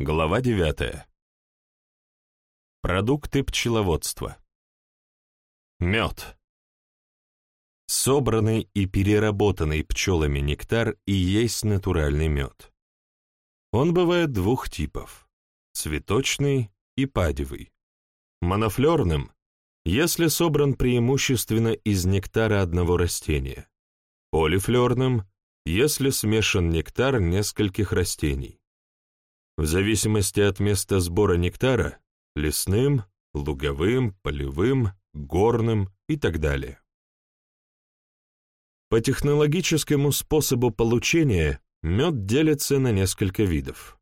Глава 9. Продукты пчеловодства. Мед. Собранный и переработанный пчелами нектар и есть натуральный мед. Он бывает двух типов – цветочный и падевый. Монофлерным, если собран преимущественно из нектара одного растения. Полифлерным, если смешан нектар нескольких растений. В зависимости от места сбора нектара – лесным, луговым, полевым, горным и так далее. По технологическому способу получения мед делится на несколько видов.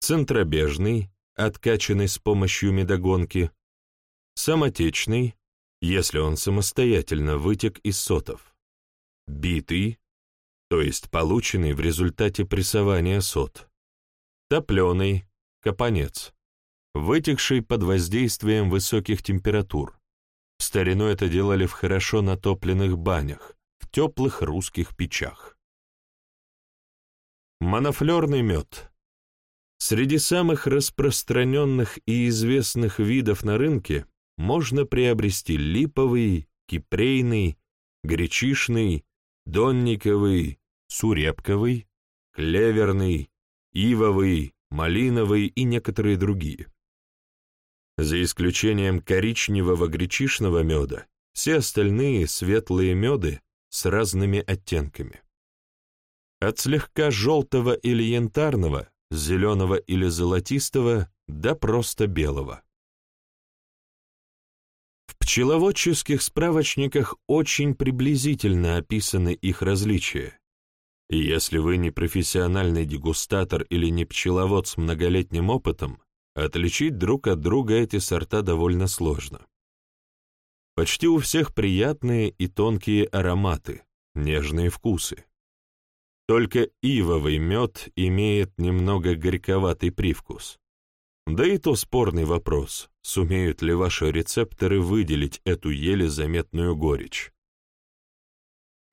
Центробежный, откачанный с помощью медогонки, самотечный, если он самостоятельно вытек из сотов, битый, то есть полученный в результате прессования сот, топленый, капонец, вытекший под воздействием высоких температур. В старину это делали в хорошо натопленных банях, в теплых русских печах. Монофлерный мед. Среди самых распространенных и известных видов на рынке можно приобрести липовый, кипрейный, гречишный, донниковый, сурепковый, клеверный, ивовый, малиновый и некоторые другие. За исключением коричневого гречишного меда, все остальные светлые меды с разными оттенками. От слегка желтого или янтарного, зеленого или золотистого до просто белого. В пчеловодческих справочниках очень приблизительно описаны их различия, и если вы не профессиональный дегустатор или не пчеловод с многолетним опытом, отличить друг от друга эти сорта довольно сложно. Почти у всех приятные и тонкие ароматы, нежные вкусы. Только ивовый мед имеет немного горьковатый привкус. Да и то спорный вопрос, сумеют ли ваши рецепторы выделить эту еле заметную горечь.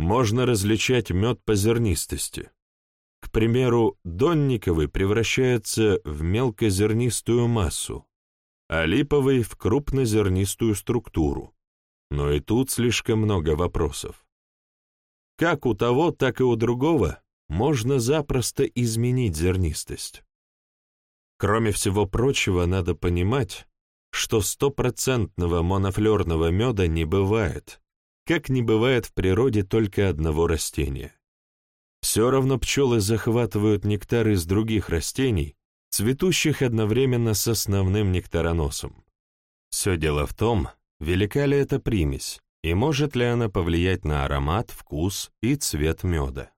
Можно различать мед по зернистости. К примеру, донниковый превращается в мелкозернистую массу, а липовый — в крупнозернистую структуру. Но и тут слишком много вопросов. Как у того, так и у другого можно запросто изменить зернистость. Кроме всего прочего, надо понимать, что стопроцентного монофлерного меда не бывает, как не бывает в природе только одного растения. Все равно пчелы захватывают нектар из других растений, цветущих одновременно с основным нектароносом. Все дело в том, велика ли эта примесь, и может ли она повлиять на аромат, вкус и цвет меда.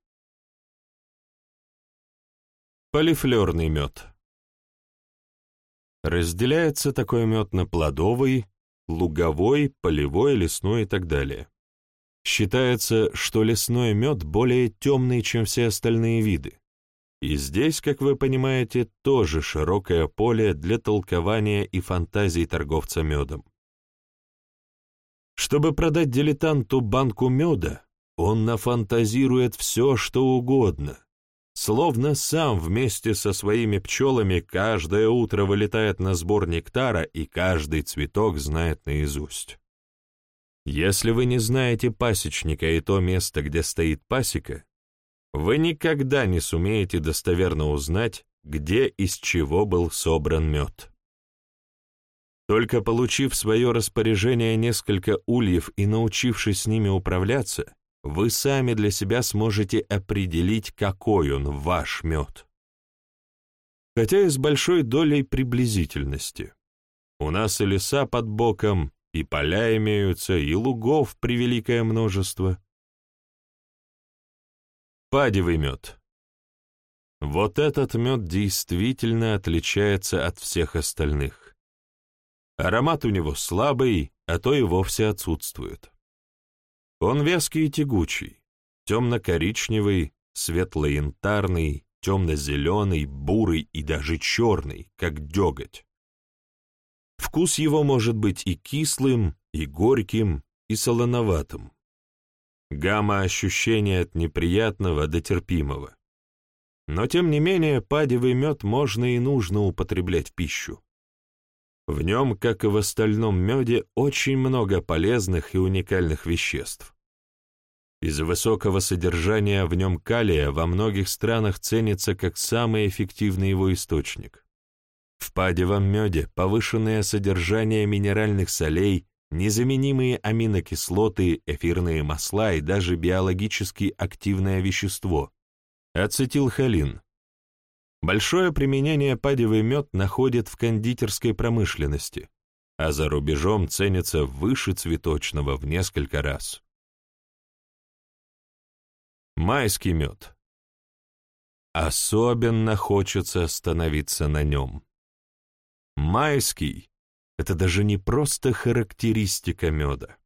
Полифлерный мед. Разделяется такой мед на плодовый, луговой, полевой, лесной и так далее. Считается, что лесной мед более темный, чем все остальные виды. И здесь, как вы понимаете, тоже широкое поле для толкования и фантазий торговца медом. Чтобы продать дилетанту банку меда, он нафантазирует все, что угодно, словно сам вместе со своими пчелами каждое утро вылетает на сбор нектара и каждый цветок знает наизусть. Если вы не знаете пасечника и то место, где стоит пасека, вы никогда не сумеете достоверно узнать, где из чего был собран мед. Только получив в свое распоряжение несколько ульев и научившись с ними управляться, вы сами для себя сможете определить, какой он ваш мед. Хотя и с большой долей приблизительности. У нас и леса под боком, и поля имеются, и лугов превеликое множество. Падевый мед. Вот этот мед действительно отличается от всех остальных. Аромат у него слабый, а то и вовсе отсутствует. Он вязкий и тягучий, темно-коричневый, светло-янтарный, темно-зеленый, бурый и даже черный, как деготь. Вкус его может быть и кислым, и горьким, и солоноватым. Гамма ощущения от неприятного до терпимого. но тем не менее падевый мед можно и нужно употреблять в пищу. В нем, как и в остальном меде, очень много полезных и уникальных веществ. Из-за высокого содержания в нем калия во многих странах ценится как самый эффективный его источник. В падевом меде повышенное содержание минеральных солей, незаменимые аминокислоты, эфирные масла и даже биологически активное вещество – ацетилхолин. Большое применение падевый мед находит в кондитерской промышленности, а за рубежом ценится выше цветочного в несколько раз. Майский мед. Особенно хочется остановиться на нем. Майский — это даже не просто характеристика меда.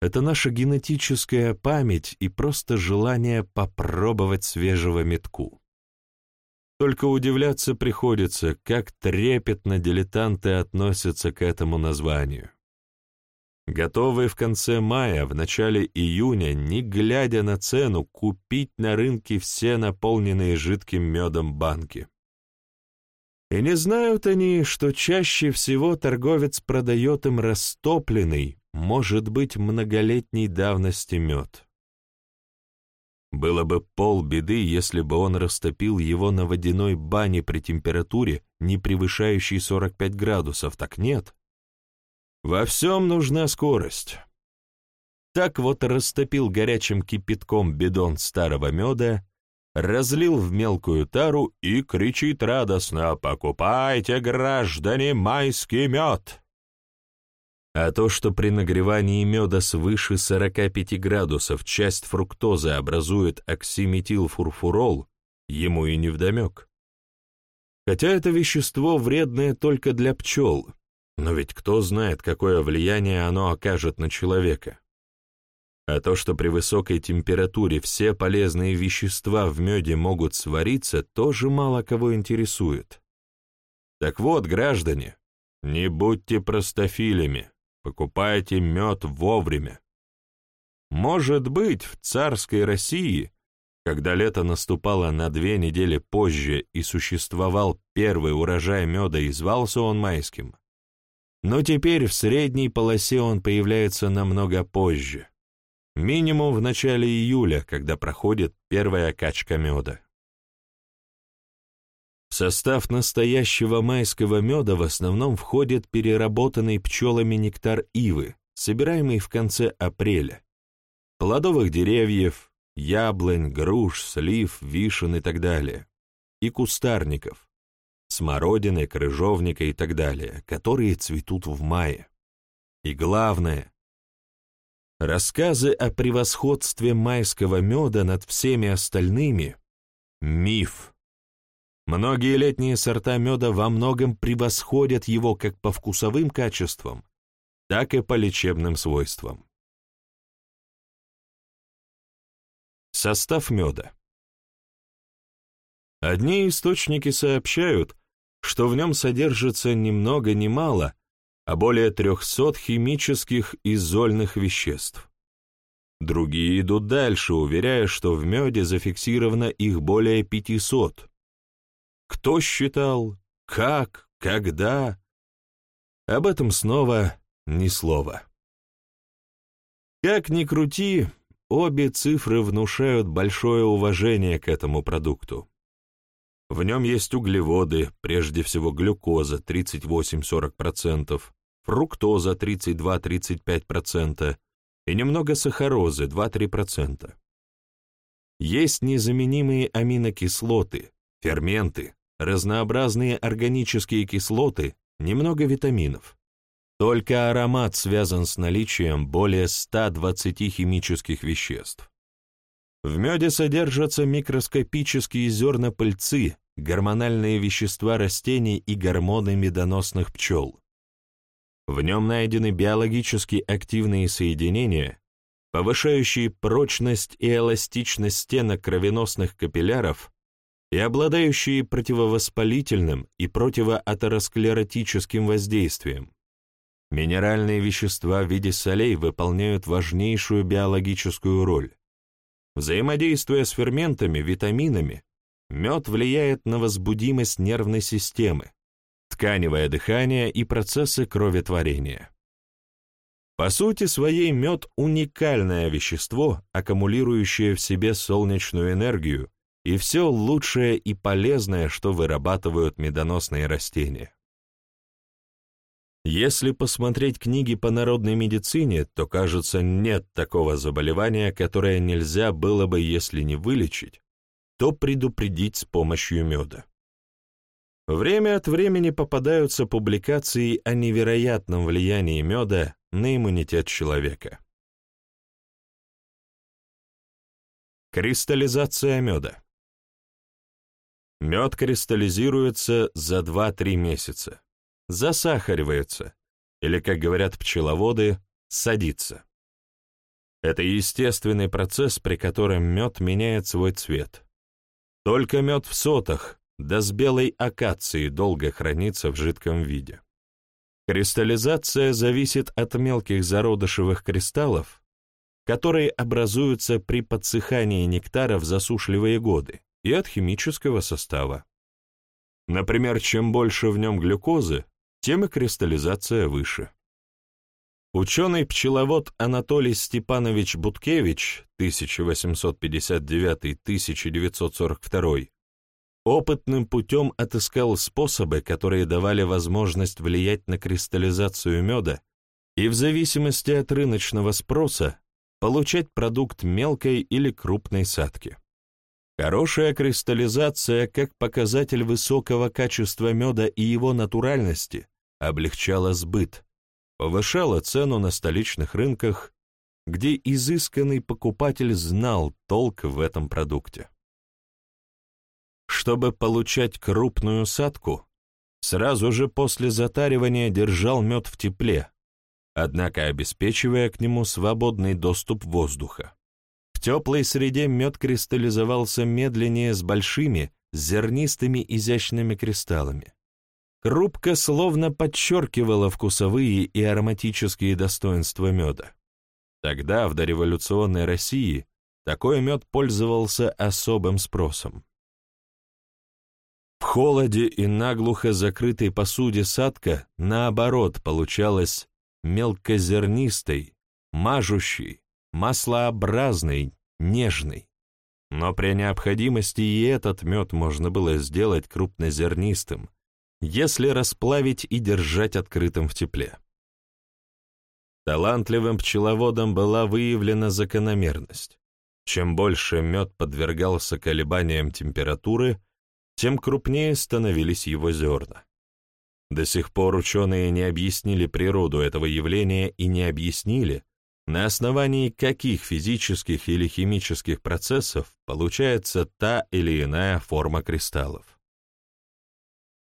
Это наша генетическая память и просто желание попробовать свежего медку. Только удивляться приходится, как трепетно дилетанты относятся к этому названию готовые в конце мая, в начале июня, не глядя на цену, купить на рынке все наполненные жидким медом банки. И не знают они, что чаще всего торговец продает им растопленный, может быть, многолетней давности мед. Было бы полбеды, если бы он растопил его на водяной бане при температуре, не превышающей 45 градусов, так нет. Во всем нужна скорость. Так вот растопил горячим кипятком бидон старого меда, разлил в мелкую тару и кричит радостно «Покупайте, граждане, майский мед!» А то, что при нагревании меда свыше 45 градусов часть фруктозы образует оксиметилфурфурол, ему и невдомек. Хотя это вещество вредное только для пчел, но ведь кто знает, какое влияние оно окажет на человека. А то, что при высокой температуре все полезные вещества в меде могут свариться, тоже мало кого интересует. Так вот, граждане, не будьте простофилями, покупайте мед вовремя. Может быть, в царской России, когда лето наступало на две недели позже и существовал первый урожай меда и звался он майским, но теперь в средней полосе он появляется намного позже, минимум в начале июля, когда проходит первая качка меда. В состав настоящего майского меда в основном входит переработанный пчелами нектар ивы, собираемый в конце апреля, плодовых деревьев, яблонь, груш, слив, вишен и так далее, и кустарников, смородины, крыжовника и так далее, которые цветут в мае. И главное, рассказы о превосходстве майского меда над всеми остальными — миф. Многие летние сорта меда во многом превосходят его как по вкусовым качествам, так и по лечебным свойствам. Состав меда. Одни источники сообщают, что в нем содержится ни много ни мало, а более 300 химических и зольных веществ. Другие идут дальше, уверяя, что в меде зафиксировано их более 500. Кто считал, как, когда? Об этом снова ни слова. Как ни крути, обе цифры внушают большое уважение к этому продукту. В нем есть углеводы, прежде всего глюкоза 38-40%, фруктоза 32-35% и немного сахарозы 2-3%. Есть незаменимые аминокислоты, ферменты, разнообразные органические кислоты, немного витаминов. Только аромат связан с наличием более 120 химических веществ. В меде содержатся микроскопические зерна пыльцы, гормональные вещества растений и гормоны медоносных пчел. В нем найдены биологически активные соединения, повышающие прочность и эластичность стенок кровеносных капилляров и обладающие противовоспалительным и противоатеросклеротическим воздействием. Минеральные вещества в виде солей выполняют важнейшую биологическую роль. Взаимодействуя с ферментами, витаминами, мед влияет на возбудимость нервной системы, тканевое дыхание и процессы кроветворения. По сути своей мед – уникальное вещество, аккумулирующее в себе солнечную энергию и все лучшее и полезное, что вырабатывают медоносные растения. Если посмотреть книги по народной медицине, то, кажется, нет такого заболевания, которое нельзя было бы, если не вылечить, то предупредить с помощью меда. Время от времени попадаются публикации о невероятном влиянии меда на иммунитет человека. Кристаллизация меда. Мед кристаллизируется за 2-3 месяца, засахаривается, или, как говорят пчеловоды, садится. Это естественный процесс, при котором мед меняет свой цвет. Только мед в сотах, да с белой акацией долго хранится в жидком виде. Кристаллизация зависит от мелких зародышевых кристаллов, которые образуются при подсыхании нектара в засушливые годы, и от химического состава. Например, чем больше в нем глюкозы, тем и кристаллизация выше. Ученый-пчеловод Анатолий Степанович Буткевич 1859-1942 опытным путем отыскал способы, которые давали возможность влиять на кристаллизацию меда и в зависимости от рыночного спроса получать продукт мелкой или крупной садки. Хорошая кристаллизация, как показатель высокого качества меда и его натуральности, облегчала сбыт, повышала цену на столичных рынках, где изысканный покупатель знал толк в этом продукте. Чтобы получать крупную садку, сразу же после затаривания держал мед в тепле, однако обеспечивая к нему свободный доступ воздуха. В теплой среде мед кристаллизовался медленнее с большими, зернистыми изящными кристаллами. Крупка словно подчеркивала вкусовые и ароматические достоинства меда. Тогда, в дореволюционной России, такой мед пользовался особым спросом. В холоде и наглухо закрытой посуде садка, наоборот, получалась мелкозернистой, мажущей, маслообразной, нежной. Но при необходимости и этот мед можно было сделать крупнозернистым, если расплавить и держать открытым в тепле. Талантливым пчеловодом была выявлена закономерность. Чем больше мед подвергался колебаниям температуры, тем крупнее становились его зерна. До сих пор ученые не объяснили природу этого явления и не объяснили, на основании каких физических или химических процессов получается та или иная форма кристаллов.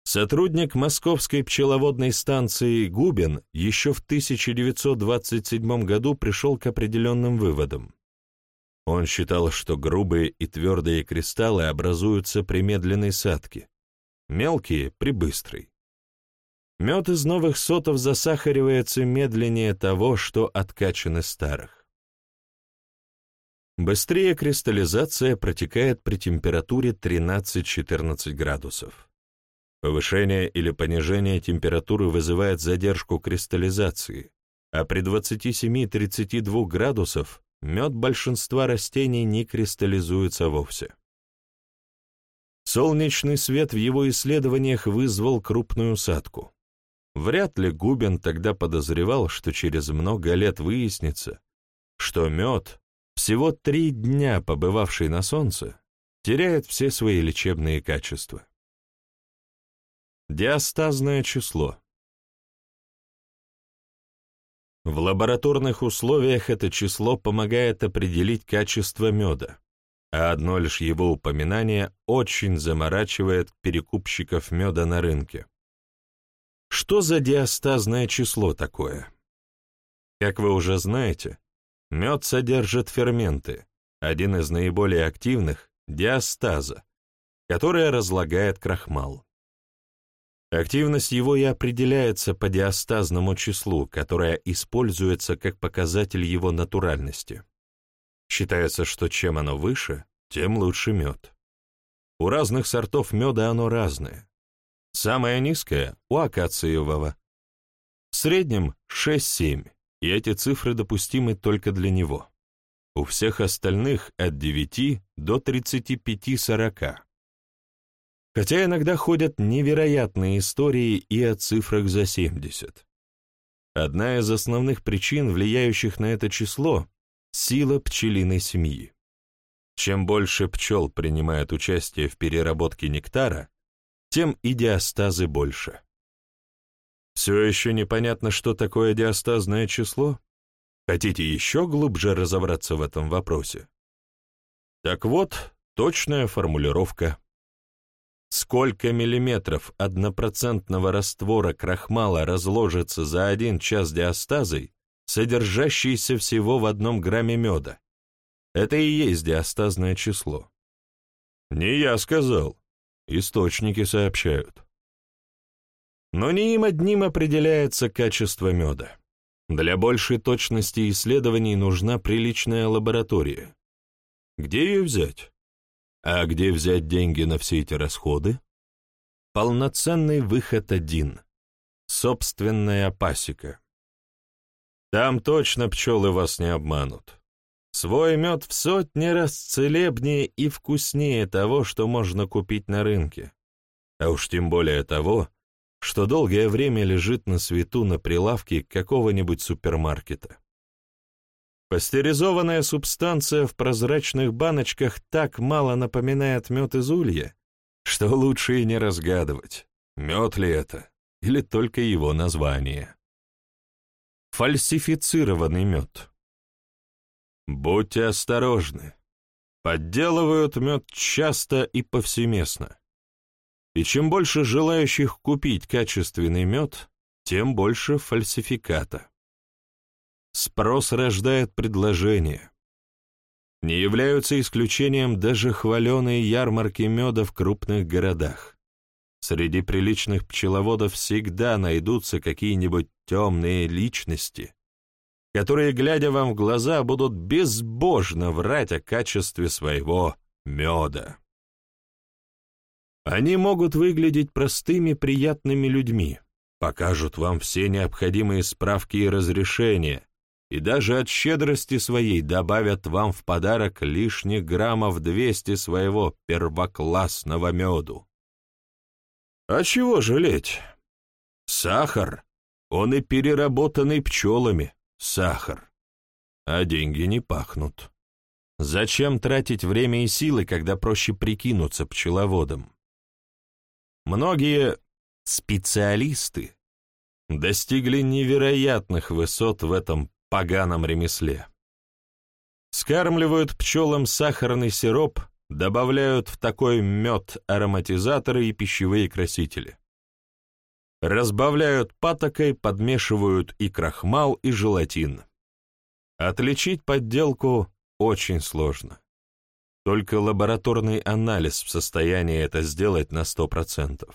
Сотрудник Московской пчеловодной станции Губин еще в 1927 году пришел к определенным выводам. Он считал, что грубые и твердые кристаллы образуются при медленной садке, мелкие — при быстрой. Мед из новых сотов засахаривается медленнее того, что откачан из старых. Быстрее кристаллизация протекает при температуре 13-14 градусов. Повышение или понижение температуры вызывает задержку кристаллизации, а при 27-32 градусов мед большинства растений не кристаллизуется вовсе. Солнечный свет в его исследованиях вызвал крупную садку. Вряд ли Губин тогда подозревал, что через много лет выяснится, что мед, всего три дня побывавший на солнце, теряет все свои лечебные качества. Диастазное число. В лабораторных условиях это число помогает определить качество меда, а одно лишь его упоминание очень заморачивает перекупщиков меда на рынке. Что за диастазное число такое? Как вы уже знаете, мед содержит ферменты, один из наиболее активных – диастаза, которая разлагает крахмал. Активность его и определяется по диастазному числу, которое используется как показатель его натуральности. Считается, что чем оно выше, тем лучше мед. У разных сортов меда оно разное. Самое низкое — у акациевого. В среднем 6-7, и эти цифры допустимы только для него. У всех остальных от 9 до 35-40. Хотя иногда ходят невероятные истории и о цифрах за 70. Одна из основных причин, влияющих на это число — сила пчелиной семьи. Чем больше пчел принимает участие в переработке нектара, тем и диастазы больше. Все еще непонятно, что такое диастазное число? Хотите еще глубже разобраться в этом вопросе? Так вот, точная формулировка. Сколько миллиметров однопроцентного раствора крахмала разложится за один час диастазой, содержащейся всего в одном грамме меда? Это и есть диастазное число. Не я сказал. Источники сообщают. Но не им одним определяется качество меда. Для большей точности исследований нужна приличная лаборатория. Где ее взять? А где взять деньги на все эти расходы? Полноценный выход один — собственная пасека. Там точно пчелы вас не обманут. Свой мед в сотни раз целебнее и вкуснее того, что можно купить на рынке. А уж тем более того, что долгое время лежит на свету на прилавке какого-нибудь супермаркета. Пастеризованная субстанция в прозрачных баночках так мало напоминает мед из улья, что лучше и не разгадывать, мед ли это или только его название. Фальсифицированный мед. Будьте осторожны. Подделывают мед часто и повсеместно. И чем больше желающих купить качественный мед, тем больше фальсификата. Спрос рождает предложение. Не являются исключением даже хваленые ярмарки меда в крупных городах. Среди приличных пчеловодов всегда найдутся какие-нибудь темные личности, которые, глядя вам в глаза, будут безбожно врать о качестве своего меда. Они могут выглядеть простыми, приятными людьми, покажут вам все необходимые справки и разрешения, и даже от щедрости своей добавят вам в подарок лишних граммов 200 своего первоклассного меду. А чего жалеть? Сахар, он и переработанный пчелами, сахар. А деньги не пахнут. Зачем тратить время и силы, когда проще прикинуться пчеловодом? Многие специалисты достигли невероятных высот в этом поганом ремесле. Скармливают пчелам сахарный сироп, добавляют в такой мед ароматизаторы и пищевые красители. Разбавляют патокой, подмешивают и крахмал, и желатин. Отличить подделку очень сложно. Только лабораторный анализ в состоянии это сделать на 100%.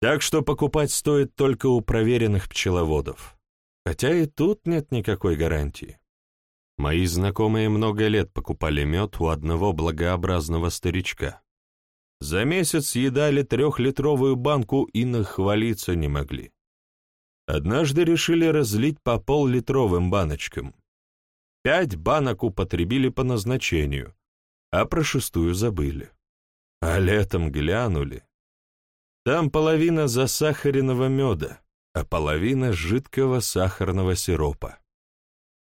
Так что покупать стоит только у проверенных пчеловодов. Хотя и тут нет никакой гарантии. Мои знакомые много лет покупали мед у одного благообразного старичка. За месяц съедали трехлитровую банку и нахвалиться не могли. Однажды решили разлить по пол-литровым баночкам. Пять банок употребили по назначению, а про шестую забыли. А летом глянули. Там половина засахаренного меда, а половина жидкого сахарного сиропа.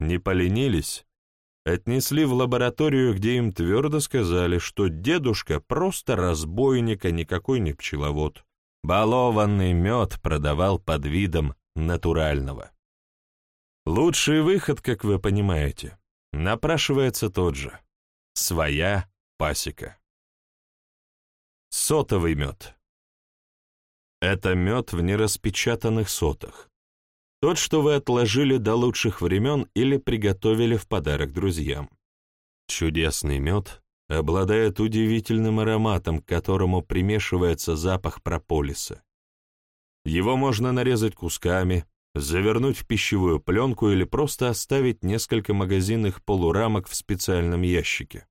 Не поленились, отнесли в лабораторию, где им твердо сказали, что дедушка просто разбойник, а никакой не пчеловод. Балованный мед продавал под видом натурального. Лучший выход, как вы понимаете, напрашивается тот же. Своя пасека. Сотовый мед. Это мед в нераспечатанных сотах. Тот, что вы отложили до лучших времен или приготовили в подарок друзьям. Чудесный мед обладает удивительным ароматом, к которому примешивается запах прополиса. Его можно нарезать кусками, завернуть в пищевую пленку или просто оставить несколько магазинных полурамок в специальном ящике.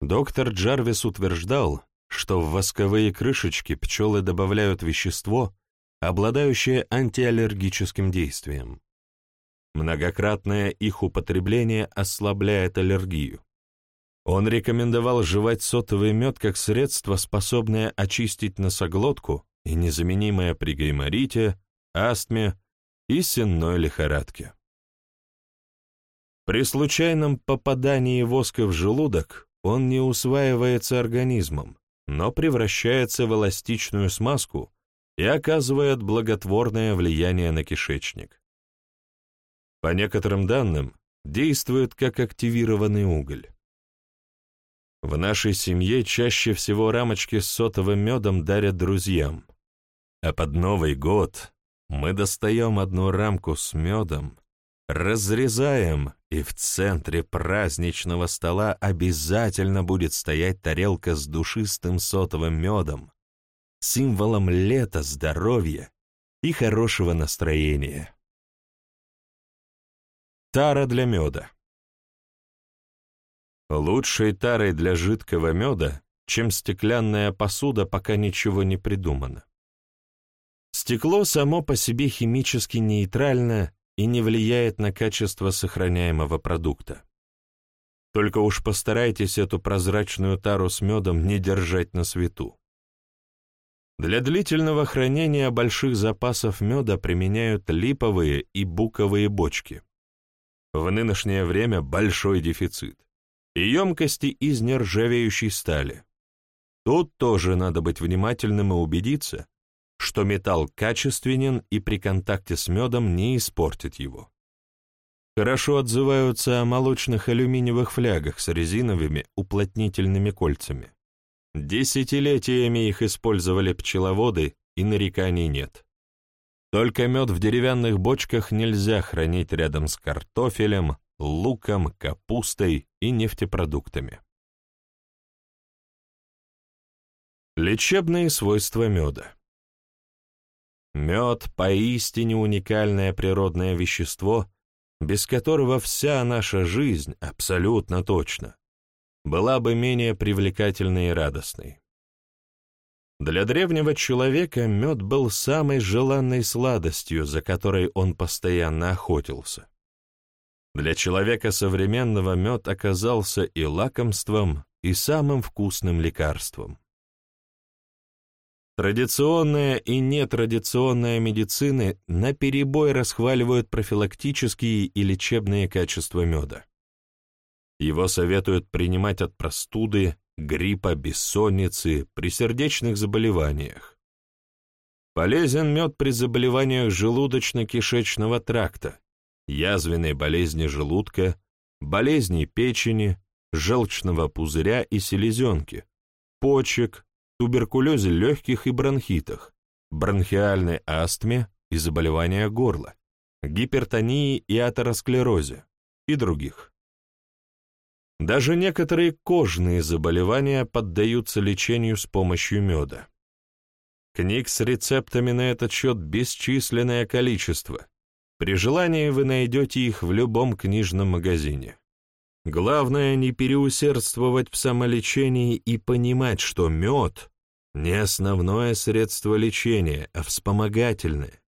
Доктор Джарвис утверждал, что в восковые крышечки пчелы добавляют вещество, обладающее антиаллергическим действием. Многократное их употребление ослабляет аллергию. Он рекомендовал жевать сотовый мед как средство, способное очистить носоглотку и незаменимое при гайморите, астме и сенной лихорадке. При случайном попадании воска в желудок он не усваивается организмом, но превращается в эластичную смазку и оказывает благотворное влияние на кишечник. По некоторым данным, действует как активированный уголь. В нашей семье чаще всего рамочки с сотовым медом дарят друзьям, а под Новый год мы достаем одну рамку с медом, разрезаем, и в центре праздничного стола обязательно будет стоять тарелка с душистым сотовым медом, символом лета, здоровья и хорошего настроения. Тара для меда Лучшей тарой для жидкого меда, чем стеклянная посуда, пока ничего не придумано. Стекло само по себе химически нейтрально и не влияет на качество сохраняемого продукта. Только уж постарайтесь эту прозрачную тару с медом не держать на свету. Для длительного хранения больших запасов меда применяют липовые и буковые бочки. В нынешнее время большой дефицит. И емкости из нержавеющей стали. Тут тоже надо быть внимательным и убедиться, что металл качественен и при контакте с медом не испортит его. Хорошо отзываются о молочных алюминиевых флягах с резиновыми уплотнительными кольцами. Десятилетиями их использовали пчеловоды, и нареканий нет. Только мед в деревянных бочках нельзя хранить рядом с картофелем, луком, капустой и нефтепродуктами. Лечебные свойства меда. Мед — поистине уникальное природное вещество, без которого вся наша жизнь, абсолютно точно, была бы менее привлекательной и радостной. Для древнего человека мед был самой желанной сладостью, за которой он постоянно охотился. Для человека современного мед оказался и лакомством, и самым вкусным лекарством. Традиционная и нетрадиционная медицины наперебой расхваливают профилактические и лечебные качества меда. Его советуют принимать от простуды, гриппа, бессонницы, при сердечных заболеваниях. Полезен мед при заболеваниях желудочно-кишечного тракта, язвенной болезни желудка, болезни печени, желчного пузыря и селезенки, почек, туберкулезе легких и бронхитах, бронхиальной астме и заболевания горла, гипертонии и атеросклерозе и других. Даже некоторые кожные заболевания поддаются лечению с помощью меда. Книг с рецептами на этот счет бесчисленное количество. При желании вы найдете их в любом книжном магазине. Главное не переусердствовать в самолечении и понимать, что мед — не основное средство лечения, а вспомогательное.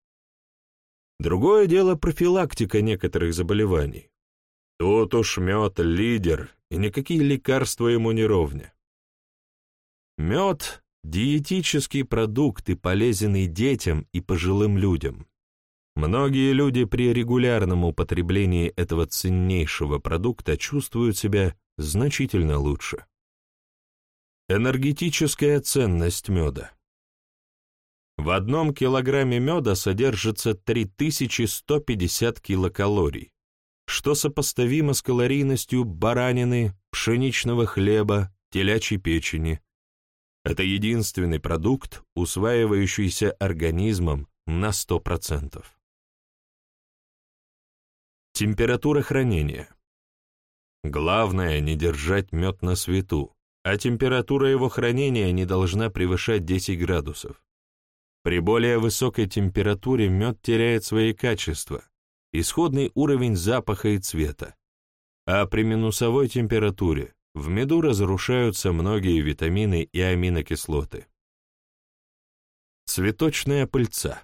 Другое дело профилактика некоторых заболеваний. Тут уж мед — лидер, и никакие лекарства ему не ровня. Мед — диетический продукт и полезен и детям, и пожилым людям. Многие люди при регулярном употреблении этого ценнейшего продукта чувствуют себя значительно лучше. Энергетическая ценность меда. В одном килограмме меда содержится 3150 килокалорий, что сопоставимо с калорийностью баранины, пшеничного хлеба, телячьей печени. Это единственный продукт, усваивающийся организмом на 100%. Температура хранения. Главное не держать мед на свету, а температура его хранения не должна превышать 10 градусов. При более высокой температуре мед теряет свои качества, исходный уровень запаха и цвета, а при минусовой температуре в меду разрушаются многие витамины и аминокислоты. Цветочная пыльца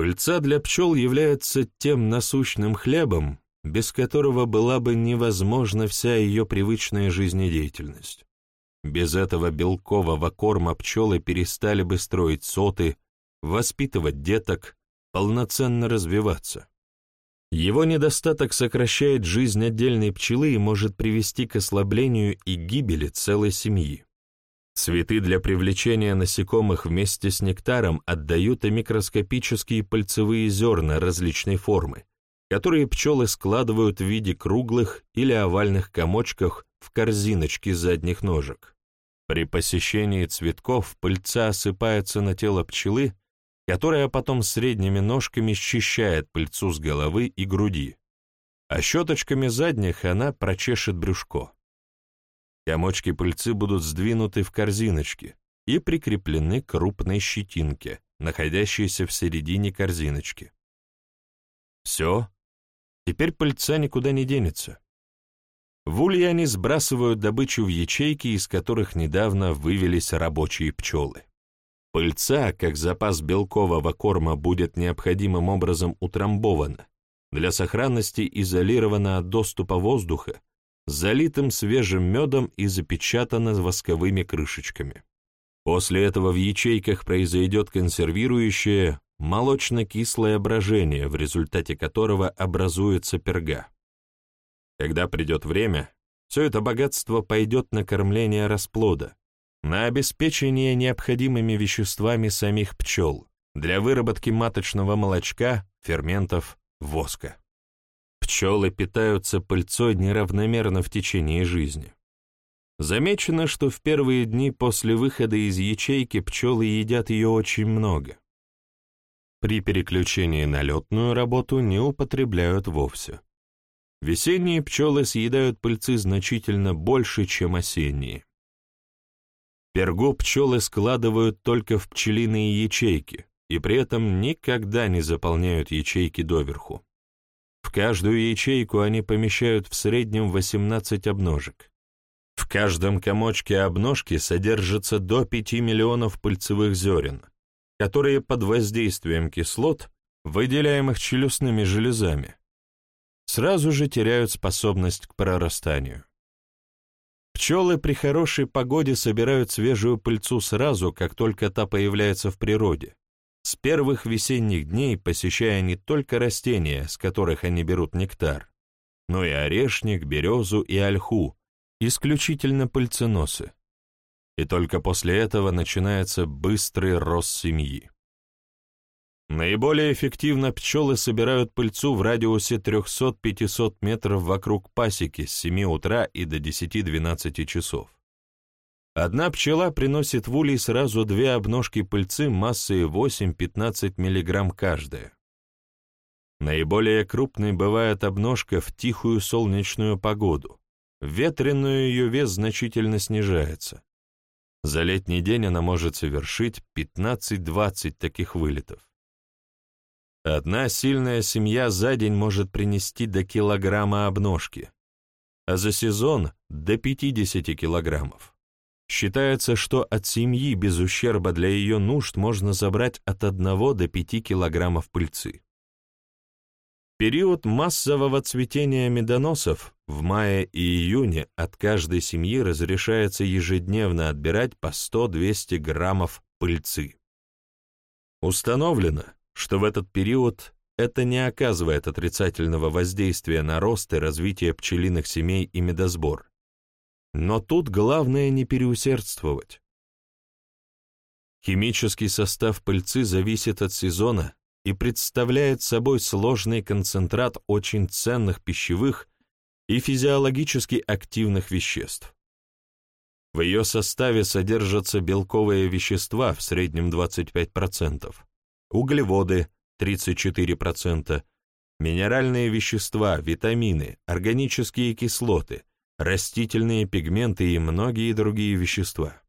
Пыльца для пчел является тем насущным хлебом, без которого была бы невозможна вся ее привычная жизнедеятельность. Без этого белкового корма пчелы перестали бы строить соты, воспитывать деток, полноценно развиваться. Его недостаток сокращает жизнь отдельной пчелы и может привести к ослаблению и гибели целой семьи. Цветы для привлечения насекомых вместе с нектаром отдают и микроскопические пыльцевые зерна различной формы, которые пчелы складывают в виде круглых или овальных комочках в корзиночки задних ножек. При посещении цветков пыльца осыпается на тело пчелы которая потом средними ножками счищает пыльцу с головы и груди, а щеточками задних она прочешет брюшко. Комочки пыльцы будут сдвинуты в корзиночки и прикреплены к крупной щетинке, находящейся в середине корзиночки. Все, теперь пыльца никуда не денется. В улье они сбрасывают добычу в ячейки, из которых недавно вывелись рабочие пчелы. Пыльца, как запас белкового корма, будет необходимым образом утрамбована, для сохранности изолирована от доступа воздуха, залитым свежим медом и запечатана восковыми крышечками. После этого в ячейках произойдет консервирующее молочно-кислое брожение, в результате которого образуется перга. Когда придет время, все это богатство пойдет на кормление расплода, на обеспечение необходимыми веществами самих пчел для выработки маточного молочка, ферментов, воска. Пчелы питаются пыльцой неравномерно в течение жизни. Замечено, что в первые дни после выхода из ячейки пчелы едят ее очень много. При переключении на летную работу не употребляют вовсе. Весенние пчелы съедают пыльцы значительно больше, чем осенние. Пергу пчелы складывают только в пчелиные ячейки и при этом никогда не заполняют ячейки доверху. В каждую ячейку они помещают в среднем 18 обножек. В каждом комочке обножки содержится до 5 миллионов пыльцевых зерен, которые под воздействием кислот, выделяемых челюстными железами, сразу же теряют способность к прорастанию. Пчелы при хорошей погоде собирают свежую пыльцу сразу, как только та появляется в природе, с первых весенних дней посещая не только растения, с которых они берут нектар, но и орешник, березу и ольху, исключительно пыльценосы. И только после этого начинается быстрый рост семьи. Наиболее эффективно пчелы собирают пыльцу в радиусе 300-500 метров вокруг пасеки с 7 утра и до 10-12 часов. Одна пчела приносит в улей сразу две обножки пыльцы массой 8-15 мг каждая. Наиболее крупной бывает обножка в тихую солнечную погоду. Ветреную ее вес значительно снижается. За летний день она может совершить 15-20 таких вылетов. Одна сильная семья за день может принести до килограмма обножки, а за сезон — до 50 килограммов. Считается, что от семьи без ущерба для ее нужд можно забрать от 1 до 5 килограммов пыльцы. Период массового цветения медоносов в мае и июне от каждой семьи разрешается ежедневно отбирать по 100-200 граммов пыльцы. Установлено, что в этот период это не оказывает отрицательного воздействия на рост и развитие пчелиных семей и медосбор. Но тут главное не переусердствовать. Химический состав пыльцы зависит от сезона и представляет собой сложный концентрат очень ценных пищевых и физиологически активных веществ. В ее составе содержатся белковые вещества в среднем 25%, углеводы 34%, минеральные вещества, витамины, органические кислоты, растительные пигменты и многие другие вещества.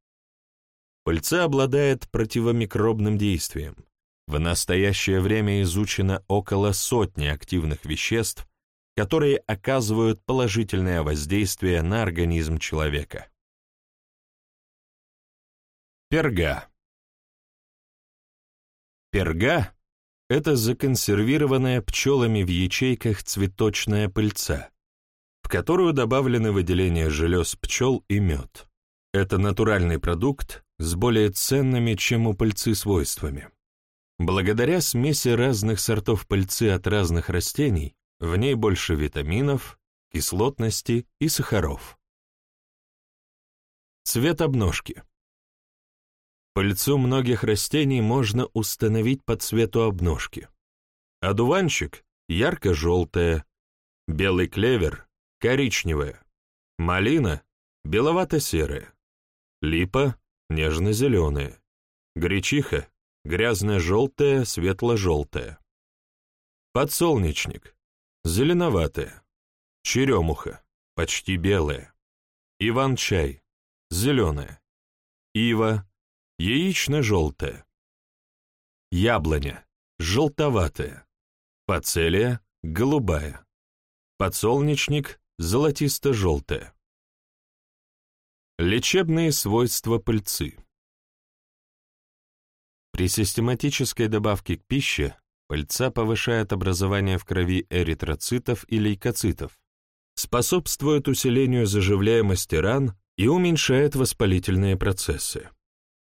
Пыльца обладает противомикробным действием. В настоящее время изучено около сотни активных веществ, которые оказывают положительное воздействие на организм человека. Перга. Перга – это законсервированная пчелами в ячейках цветочная пыльца, которую добавлены выделения желез пчел и мед. Это натуральный продукт с более ценными, чем у пыльцы, свойствами. Благодаря смеси разных сортов пыльцы от разных растений, в ней больше витаминов, кислотности и сахаров. Цвет обножки. Пыльцу многих растений можно установить по цвету обножки. Одуванчик – ярко-желтая, белый клевер – коричневая, малина – беловато-серая, липа – нежно-зеленая, гречиха – грязно-желтая, светло-желтая, подсолнечник – зеленоватая, черемуха – почти белая, иван-чай – зеленая, ива яично-желтая. Яблоня – желтоватая. Пацелия – голубая. Подсолнечник – золотисто-желтая. Лечебные свойства пыльцы. При систематической добавке к пище пыльца повышает образование в крови эритроцитов и лейкоцитов, способствует усилению заживляемости ран и уменьшает воспалительные процессы.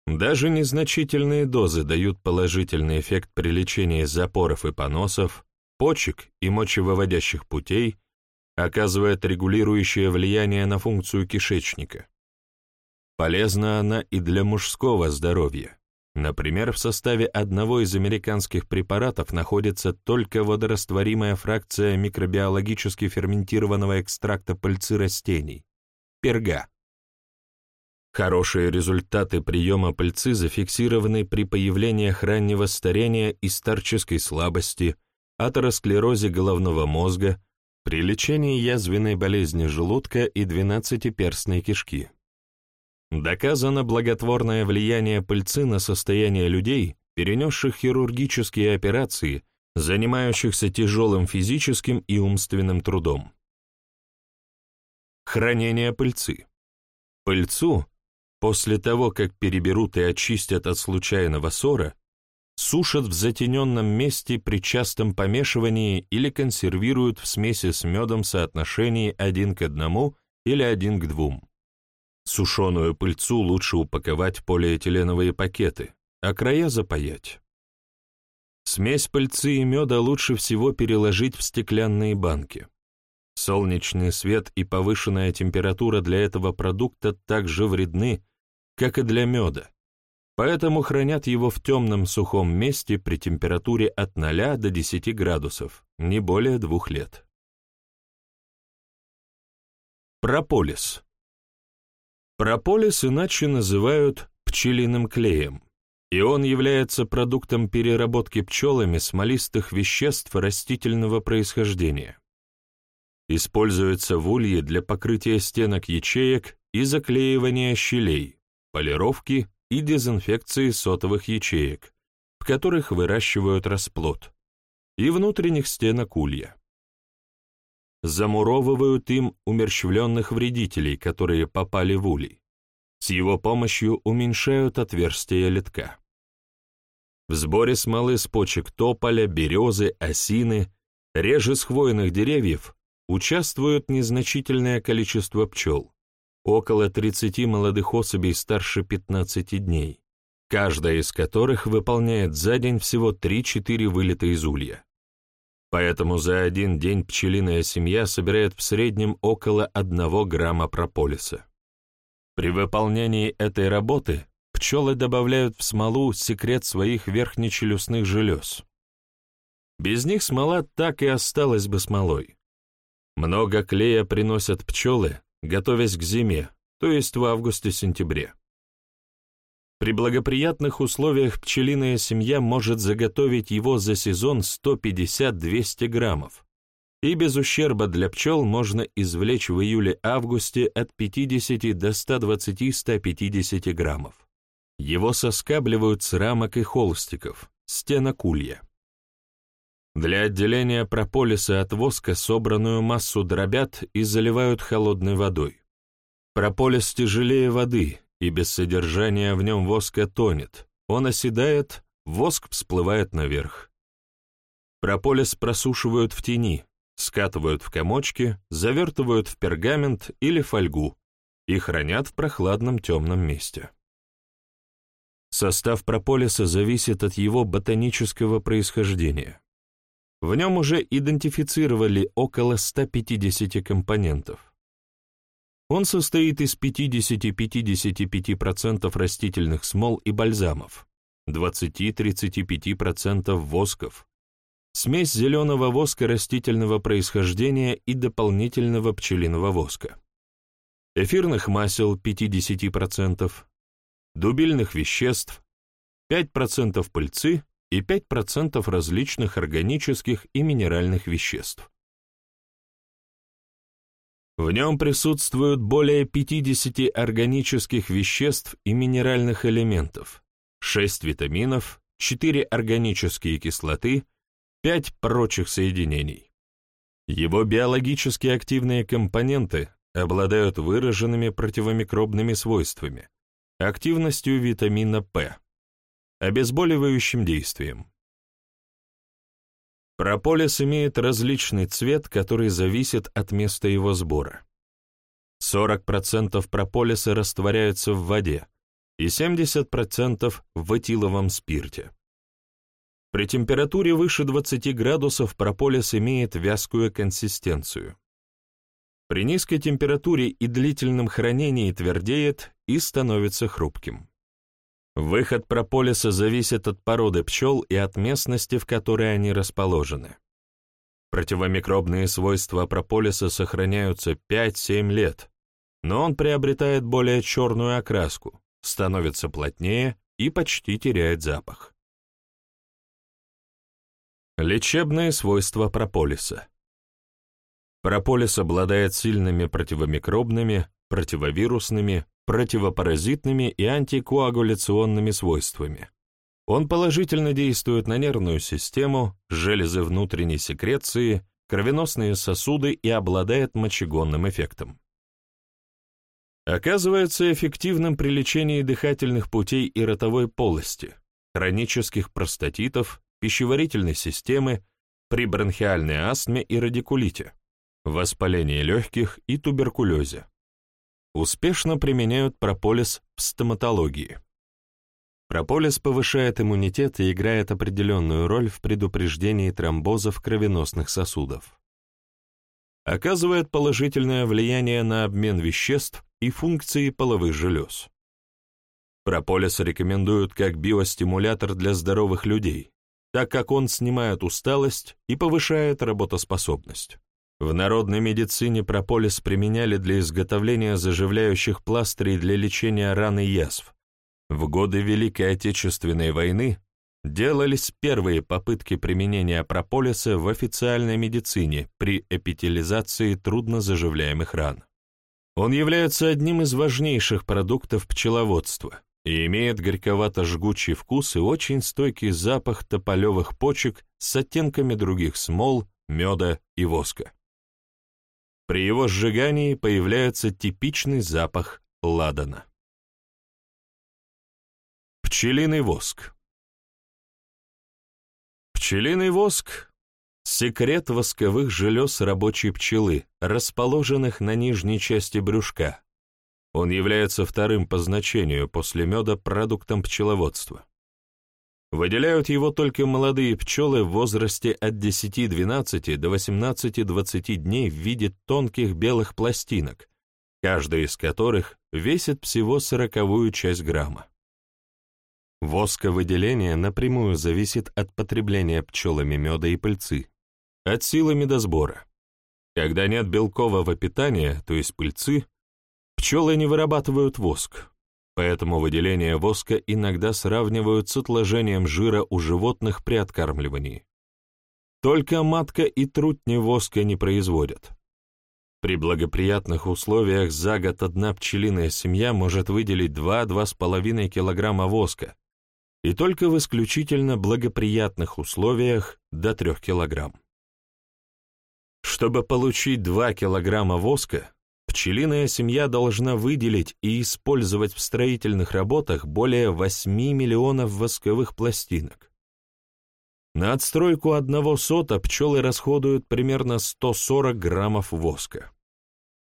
Даже незначительные дозы дают положительный эффект при лечении запоров и поносов, почек и мочевыводящих путей, оказывает регулирующее влияние на функцию кишечника. Полезна она и для мужского здоровья. Например, в составе одного из американских препаратов находится только водорастворимая фракция микробиологически ферментированного экстракта пыльцы растений – перга. Хорошие результаты приема пыльцы зафиксированы при появлении раннего старения и старческой слабости, атеросклерозе головного мозга, при лечении язвенной болезни желудка и двенадцатиперстной кишки. Доказано благотворное влияние пыльцы на состояние людей, перенесших хирургические операции, занимающихся тяжелым физическим и умственным трудом. Хранение пыльцы. Пыльцу После того, как переберут и очистят от случайного ссора, сушат в затененном месте при частом помешивании или консервируют в смеси с медом в соотношении один к одному или один к двум. Сушеную пыльцу лучше упаковать в полиэтиленовые пакеты, а края запаять. Смесь пыльцы и меда лучше всего переложить в стеклянные банки. Солнечный свет и повышенная температура для этого продукта также вредны, как и для меда, поэтому хранят его в темном сухом месте при температуре от 0 до 10 градусов, не более двух лет. Прополис. Прополис иначе называют пчелиным клеем, и он является продуктом переработки пчелами смолистых веществ растительного происхождения. Используется в улье для покрытия стенок ячеек и заклеивания щелей, полировки и дезинфекции сотовых ячеек, в которых выращивают расплод, и внутренних стенок улья. Замуровывают им умерщвленных вредителей, которые попали в улей. С его помощью уменьшают отверстия литка. В сборе смолы с почек тополя, березы, осины, реже с хвойных деревьев участвует незначительное количество пчел, около 30 молодых особей старше 15 дней, каждая из которых выполняет за день всего 3-4 вылета из улья. Поэтому за один день пчелиная семья собирает в среднем около 1 грамма прополиса. При выполнении этой работы пчелы добавляют в смолу секрет своих верхнечелюстных желез. Без них смола так и осталась бы смолой. Много клея приносят пчелы, готовясь к зиме, то есть в августе-сентябре. При благоприятных условиях пчелиная семья может заготовить его за сезон 150-200 граммов, и без ущерба для пчел можно извлечь в июле-августе от 50 до 120-150 граммов. Его соскабливают с рамок и холстиков, стенок улья. Для отделения прополиса от воска собранную массу дробят и заливают холодной водой. Прополис тяжелее воды, и без содержания в нем воска тонет. Он оседает, воск всплывает наверх. Прополис просушивают в тени, скатывают в комочки, завертывают в пергамент или фольгу и хранят в прохладном темном месте. Состав прополиса зависит от его ботанического происхождения. В нем уже идентифицировали около 150 компонентов. Он состоит из 50-55% растительных смол и бальзамов, 20-35% восков, смесь зеленого воска растительного происхождения и дополнительного пчелиного воска, эфирных масел 50%, дубильных веществ, 5% пыльцы и 5% различных органических и минеральных веществ. В нем присутствуют более 50 органических веществ и минеральных элементов, 6 витаминов, 4 органические кислоты, 5 прочих соединений. Его биологически активные компоненты обладают выраженными противомикробными свойствами, активностью витамина П, обезболивающим действием. Прополис имеет различный цвет, который зависит от места его сбора. 40% прополиса растворяются в воде и 70% в этиловом спирте. При температуре выше 20 градусов прополис имеет вязкую консистенцию. При низкой температуре и длительном хранении твердеет и становится хрупким. Выход прополиса зависит от породы пчел и от местности, в которой они расположены. Противомикробные свойства прополиса сохраняются 5-7 лет, но он приобретает более черную окраску, становится плотнее и почти теряет запах. Лечебные свойства прополиса. Прополис обладает сильными противомикробными, противовирусными, противопаразитными и антикоагуляционными свойствами. Он положительно действует на нервную систему, железы внутренней секреции, кровеносные сосуды и обладает мочегонным эффектом. Оказывается эффективным при лечении дыхательных путей и ротовой полости, хронических простатитов, пищеварительной системы, при бронхиальной астме и радикулите воспалении легких и туберкулезе. Успешно применяют прополис в стоматологии. Прополис повышает иммунитет и играет определенную роль в предупреждении тромбозов кровеносных сосудов. Оказывает положительное влияние на обмен веществ и функции половых желез. Прополис рекомендуют как биостимулятор для здоровых людей, так как он снимает усталость и повышает работоспособность. В народной медицине прополис применяли для изготовления заживляющих пластырей для лечения ран и язв. В годы Великой Отечественной войны делались первые попытки применения прополиса в официальной медицине при эпителизации труднозаживляемых ран. Он является одним из важнейших продуктов пчеловодства и имеет горьковато-жгучий вкус и очень стойкий запах тополевых почек с оттенками других смол, меда и воска. При его сжигании появляется типичный запах ладана. Пчелиный воск Пчелиный воск — секрет восковых желез рабочей пчелы, расположенных на нижней части брюшка. Он является вторым по значению после меда продуктом пчеловодства. Выделяют его только молодые пчелы в возрасте от 10-12 до 18-20 дней в виде тонких белых пластинок, каждая из которых весит всего сороковую часть грамма. Восковыделение напрямую зависит от потребления пчелами меда и пыльцы, от силы медосбора. Когда нет белкового питания, то есть пыльцы, пчелы не вырабатывают воск, поэтому выделение воска иногда сравнивают с отложением жира у животных при откармливании. Только матка и трутни воска не производят. При благоприятных условиях за год одна пчелиная семья может выделить 2-2,5 кг воска, и только в исключительно благоприятных условиях до 3 кг. Чтобы получить 2 кг воска, пчелиная семья должна выделить и использовать в строительных работах более 8 миллионов восковых пластинок. На отстройку одного сота пчелы расходуют примерно 140 граммов воска.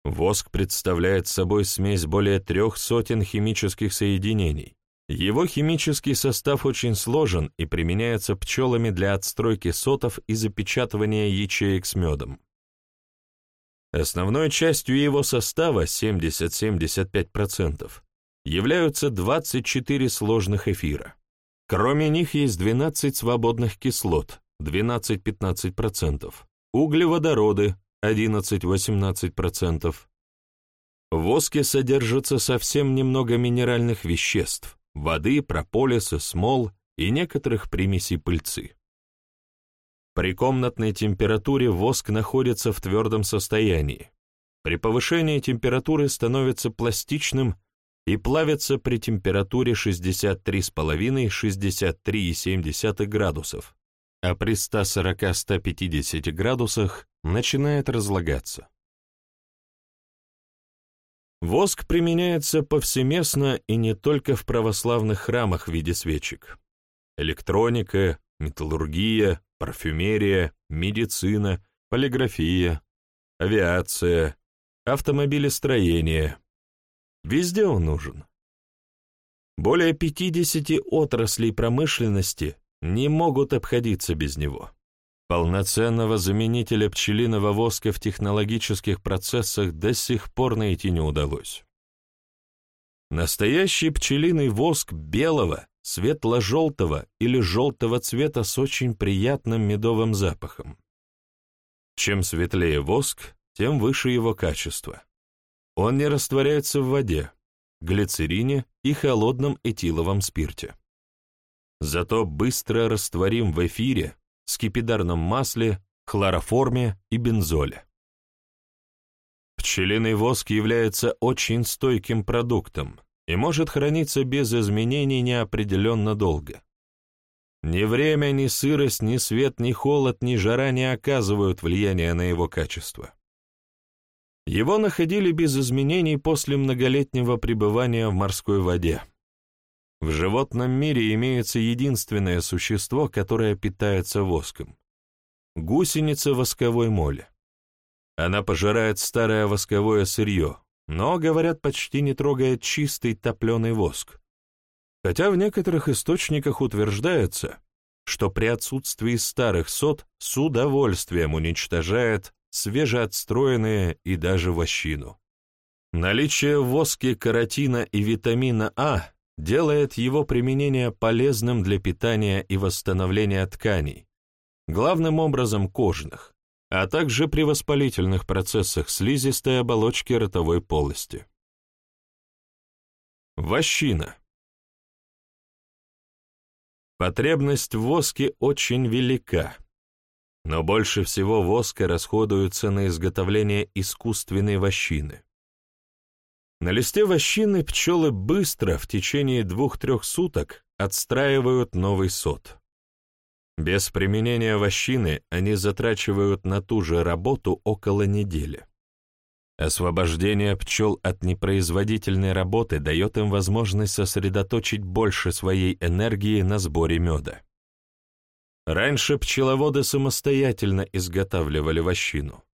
Воск представляет собой смесь более трех сотен химических соединений. Его химический состав очень сложен и применяется пчелами для отстройки сотов и запечатывания ячеек с медом. Основной частью его состава, 70-75%, являются 24 сложных эфира. Кроме них есть 12 свободных кислот, 12-15%, углеводороды, 11-18%. В воске содержится совсем немного минеральных веществ, воды, прополиса, смол и некоторых примесей пыльцы. При комнатной температуре воск находится в твердом состоянии. При повышении температуры становится пластичным и плавится при температуре 63,5-63,7 градусов, а при 140-150 градусах начинает разлагаться. Воск применяется повсеместно и не только в православных храмах в виде свечек. Электроника, металлургия, парфюмерия, медицина, полиграфия, авиация, автомобилестроение. Везде он нужен. Более 50 отраслей промышленности не могут обходиться без него. Полноценного заменителя пчелиного воска в технологических процессах до сих пор найти не удалось. Настоящий пчелиный воск белого, светло-желтого или желтого цвета с очень приятным медовым запахом. Чем светлее воск, тем выше его качество. Он не растворяется в воде, глицерине и холодном этиловом спирте. Зато быстро растворим в эфире, скипидарном масле, хлороформе и бензоле. Пчелиный воск является очень стойким продуктом и может храниться без изменений неопределенно долго. Ни время, ни сырость, ни свет, ни холод, ни жара не оказывают влияния на его качество. Его находили без изменений после многолетнего пребывания в морской воде. В животном мире имеется единственное существо, которое питается воском — гусеница восковой моли. Она пожирает старое восковое сырье, но, говорят, почти не трогает чистый топленый воск. Хотя в некоторых источниках утверждается, что при отсутствии старых сот с удовольствием уничтожает свежеотстроенные и даже вощину. Наличие в воске каротина и витамина А делает его применение полезным для питания и восстановления тканей, главным образом кожных, а также при воспалительных процессах слизистой оболочки ротовой полости. Вощина. Потребность в воске очень велика, но больше всего воска расходуется на изготовление искусственной вощины. На листе вощины пчелы быстро, в течение двух-трех суток, отстраивают новый сот. Без применения вощины они затрачивают на ту же работу около недели. Освобождение пчел от непроизводительной работы дает им возможность сосредоточить больше своей энергии на сборе меда. Раньше пчеловоды самостоятельно изготавливали вощину,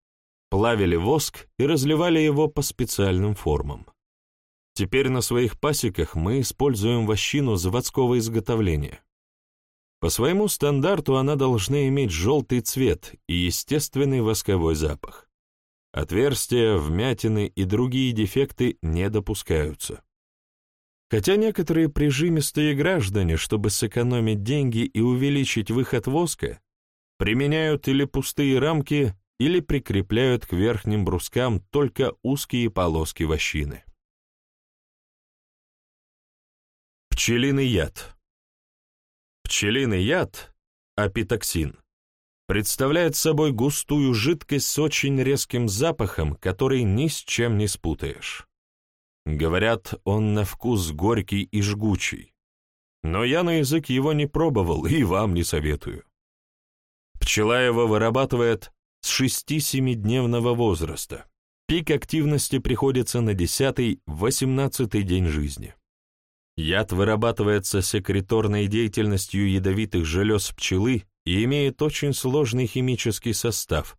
плавили воск и разливали его по специальным формам. Теперь на своих пасеках мы используем вощину заводского изготовления. По своему стандарту она должна иметь желтый цвет и естественный восковой запах. Отверстия, вмятины и другие дефекты не допускаются. Хотя некоторые прижимистые граждане, чтобы сэкономить деньги и увеличить выход воска, применяют или пустые рамки, или прикрепляют к верхним брускам только узкие полоски вощины. Пчелиный яд. Пчелиный яд, апитоксин, представляет собой густую жидкость с очень резким запахом, который ни с чем не спутаешь. Говорят, он на вкус горький и жгучий. но я на язык его не пробовал и вам не советую. Пчела его вырабатывает с 6-7-дневного возраста. Пик активности приходится на 10-18 день жизни. Яд вырабатывается секреторной деятельностью ядовитых желез пчелы и имеет очень сложный химический состав,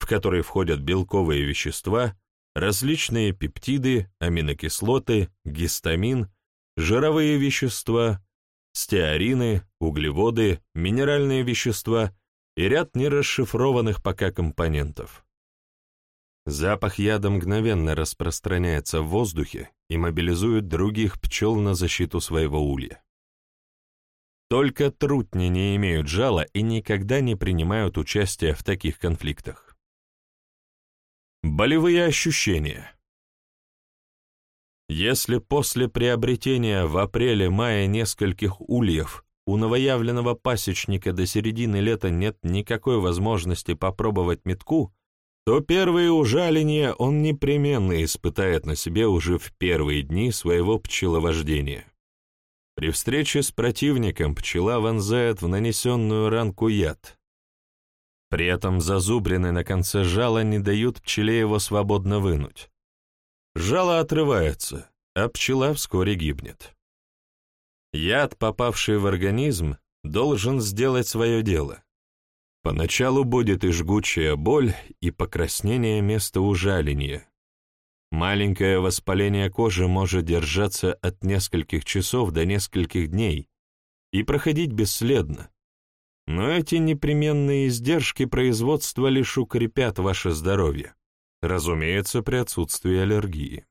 в который входят белковые вещества, различные пептиды, аминокислоты, гистамин, жировые вещества, стеарины, углеводы, минеральные вещества и ряд нерасшифрованных пока компонентов. Запах яда мгновенно распространяется в воздухе и мобилизует других пчел на защиту своего улья. Только трутни не имеют жала и никогда не принимают участия в таких конфликтах. Болевые ощущения. Если после приобретения в апреле-мае нескольких ульев у новоявленного пасечника до середины лета нет никакой возможности попробовать метку, то первые ужаления он непременно испытает на себе уже в первые дни своего пчеловождения. При встрече с противником пчела вонзает в нанесенную ранку яд. При этом зазубрины на конце жала не дают пчеле его свободно вынуть. Жало отрывается, а пчела вскоре гибнет. Яд, попавший в организм, должен сделать свое дело. Поначалу будет и жгучая боль, и покраснение места ужаления, Маленькое воспаление кожи может держаться от нескольких часов до нескольких дней и проходить бесследно. Но эти непременные издержки производства лишь укрепят ваше здоровье, разумеется, при отсутствии аллергии.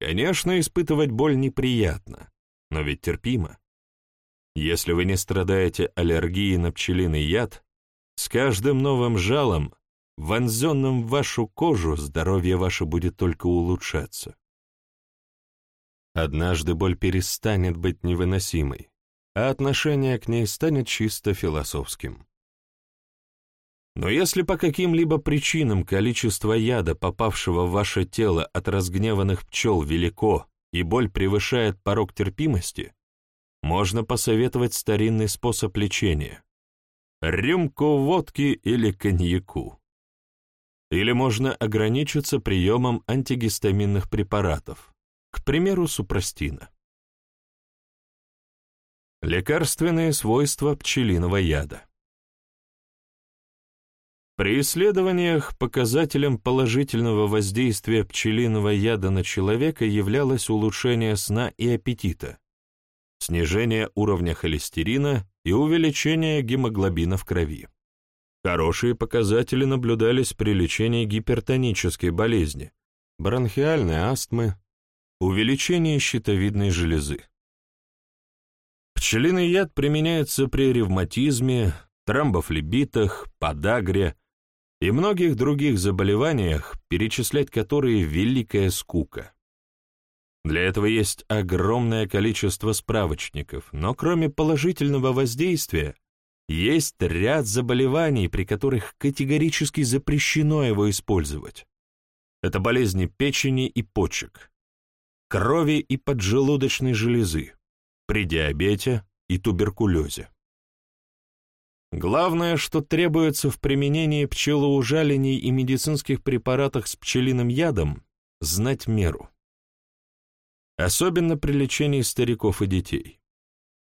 Конечно, испытывать боль неприятно, но ведь терпимо. Если вы не страдаете аллергией на пчелиный яд, с каждым новым жалом вонзенным в вашу кожу, здоровье ваше будет только улучшаться. Однажды боль перестанет быть невыносимой, а отношение к ней станет чисто философским. Но если по каким-либо причинам количество яда, попавшего в ваше тело от разгневанных пчел, велико, и боль превышает порог терпимости, можно посоветовать старинный способ лечения — рюмку водки или коньяку. Или можно ограничиться приемом антигистаминных препаратов, к примеру, супрастина. Лекарственные свойства пчелиного яда. При исследованиях показателем положительного воздействия пчелиного яда на человека являлось улучшение сна и аппетита, снижение уровня холестерина и увеличение гемоглобина в крови. Хорошие показатели наблюдались при лечении гипертонической болезни, бронхиальной астмы, увеличении щитовидной железы. Пчелиный яд применяется при ревматизме, тромбофлебитах, подагре и многих других заболеваниях, перечислять которые великая скука. Для этого есть огромное количество справочников, но кроме положительного воздействия, есть ряд заболеваний, при которых категорически запрещено его использовать. Это болезни печени и почек, крови и поджелудочной железы, при диабете и туберкулезе. Главное, что требуется в применении пчелоужалений и медицинских препаратах с пчелиным ядом – знать меру. Особенно при лечении стариков и детей.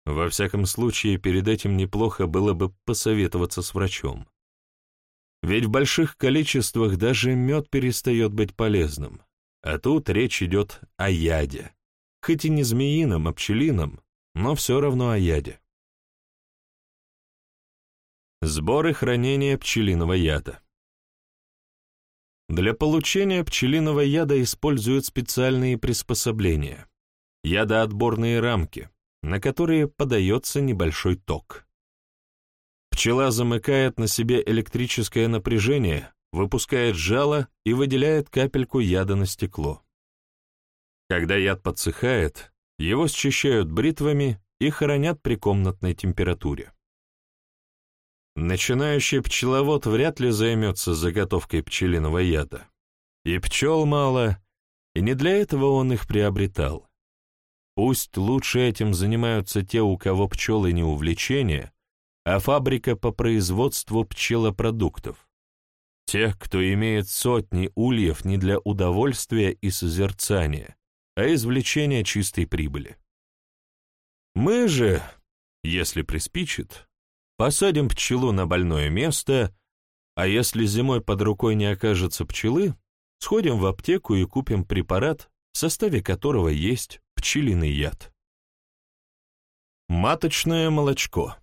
Во всяком случае, перед этим неплохо было бы посоветоваться с врачом. Ведь в больших количествах даже мед перестает быть полезным. А тут речь идет о яде. Хоть и не змеином, а пчелином, но все равно о яде. Сбор и хранение пчелиного яда. Для получения пчелиного яда используют специальные приспособления. Ядоотборные рамки, на которые подается небольшой ток. Пчела замыкает на себе электрическое напряжение, выпускает жало и выделяет капельку яда на стекло. Когда яд подсыхает, его счищают бритвами и хранят при комнатной температуре. Начинающий пчеловод вряд ли займется заготовкой пчелиного яда. И пчел мало, и не для этого он их приобретал. Пусть лучше этим занимаются те, у кого пчелы не увлечение, а фабрика по производству пчелопродуктов. Тех, кто имеет сотни ульев не для удовольствия и созерцания, а извлечения чистой прибыли. Мы же, если приспичит, посадим пчелу на больное место, а если зимой под рукой не окажется пчелы, сходим в аптеку и купим препарат, в составе которого есть пчелиный яд. Маточное молочко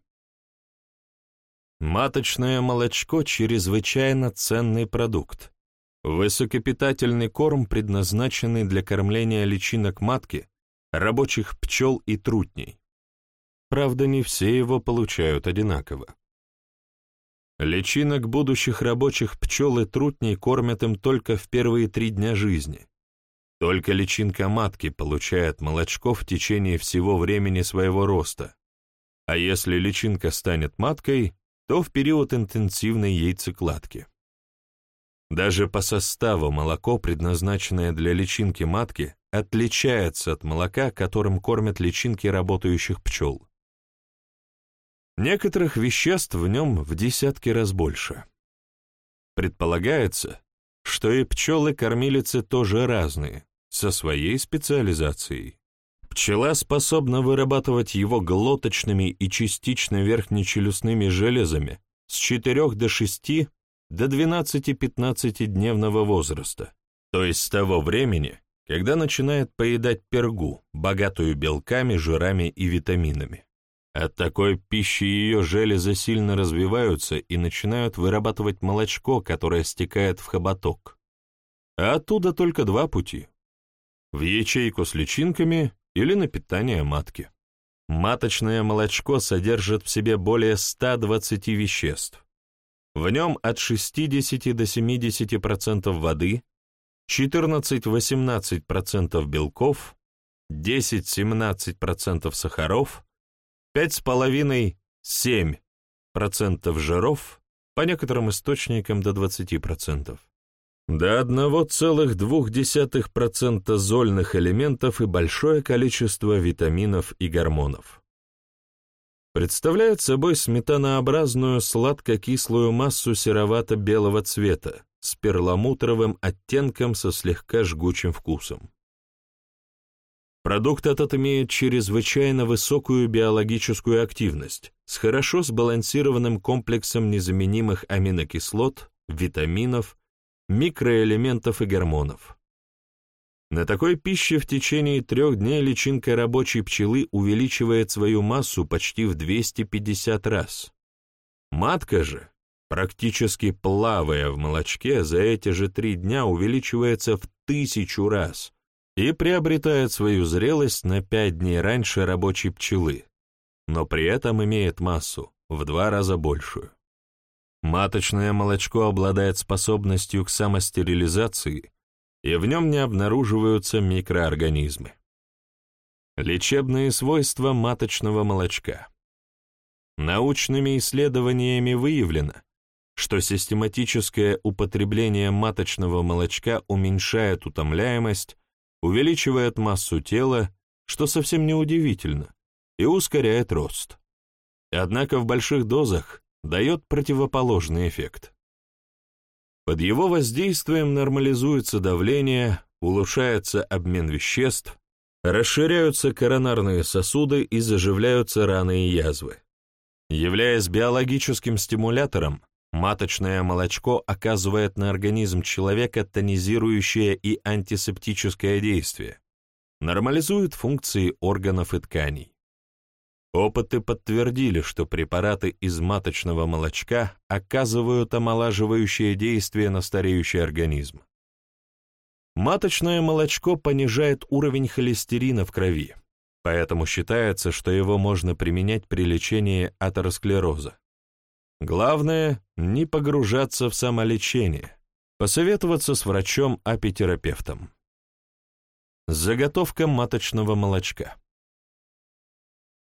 Маточное молочко – чрезвычайно ценный продукт. Высокопитательный корм, предназначенный для кормления личинок матки, рабочих пчел и трутней. Правда, не все его получают одинаково. Личинок будущих рабочих пчел и трутней кормят им только в первые три дня жизни. Только личинка матки получает молочко в течение всего времени своего роста, а если личинка станет маткой, то в период интенсивной яйцекладки. Даже по составу молоко, предназначенное для личинки матки, отличается от молока, которым кормят личинки работающих пчел. Некоторых веществ в нем в десятки раз больше. Предполагается, что и пчелы-кормилицы тоже разные, со своей специализацией. Пчела способна вырабатывать его глоточными и частично верхнечелюстными железами с 4 до 6 до 12-15 дневного возраста, то есть с того времени, когда начинает поедать пергу, богатую белками, жирами и витаминами. От такой пищи ее железы сильно развиваются и начинают вырабатывать молочко, которое стекает в хоботок. А оттуда только два пути – в ячейку с личинками или на питание матки. Маточное молочко содержит в себе более 120 веществ. В нем от 60 до 70% воды, 14-18% белков, 10-17% сахаров, 5,5-7% жиров, по некоторым источникам до 20%. До 1,2% зольных элементов и большое количество витаминов и гормонов. Представляет собой сметанообразную сладко-кислую массу серовато-белого цвета с перламутровым оттенком со слегка жгучим вкусом. Продукт этот имеет чрезвычайно высокую биологическую активность с хорошо сбалансированным комплексом незаменимых аминокислот, витаминов, микроэлементов и гормонов. На такой пище в течение трех дней личинка рабочей пчелы увеличивает свою массу почти в 250 раз. Матка же, практически плавая в молочке, за эти же три дня увеличивается в тысячу раз – и приобретает свою зрелость на пять дней раньше рабочей пчелы, но при этом имеет массу в два раза большую. Маточное молочко обладает способностью к самостерилизации, и в нем не обнаруживаются микроорганизмы. Лечебные свойства маточного молочка. Научными исследованиями выявлено, что систематическое употребление маточного молочка уменьшает утомляемость, увеличивает массу тела, что совсем не удивительно, и ускоряет рост. Однако в больших дозах дает противоположный эффект. Под его воздействием нормализуется давление, улучшается обмен веществ, расширяются коронарные сосуды и заживляются раны и язвы. Являясь биологическим стимулятором, Маточное молочко оказывает на организм человека тонизирующее и антисептическое действие, нормализует функции органов и тканей. Опыты подтвердили, что препараты из маточного молочка оказывают омолаживающее действие на стареющий организм. Маточное молочко понижает уровень холестерина в крови, поэтому считается, что его можно применять при лечении атеросклероза. Главное — не погружаться в самолечение, посоветоваться с врачом-апитерапевтом. Заготовка маточного молочка.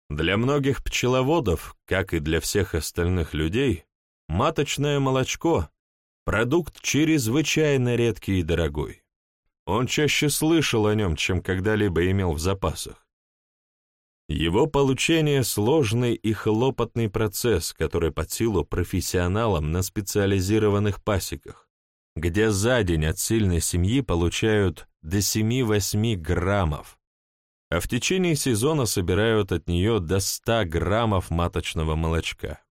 Для многих пчеловодов, как и для всех остальных людей, маточное молочко — продукт чрезвычайно редкий и дорогой. Он чаще слышал о нем, чем когда-либо имел в запасах, Его получение — сложный и хлопотный процесс, который под силу профессионалам на специализированных пасеках, где за день от сильной семьи получают до 7-8 граммов, а в течение сезона собирают от нее до 100 граммов маточного молочка.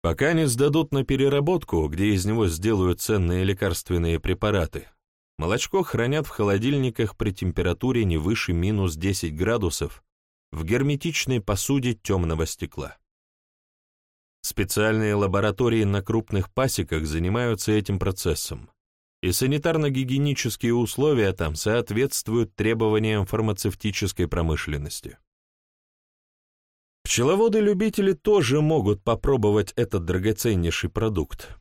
Пока не сдадут на переработку, где из него сделают ценные лекарственные препараты, молочко хранят в холодильниках при температуре не выше минус 10 градусов в герметичной посуде темного стекла. Специальные лаборатории на крупных пасеках занимаются этим процессом, и санитарно-гигиенические условия там соответствуют требованиям фармацевтической промышленности. Пчеловоды-любители тоже могут попробовать этот драгоценнейший продукт.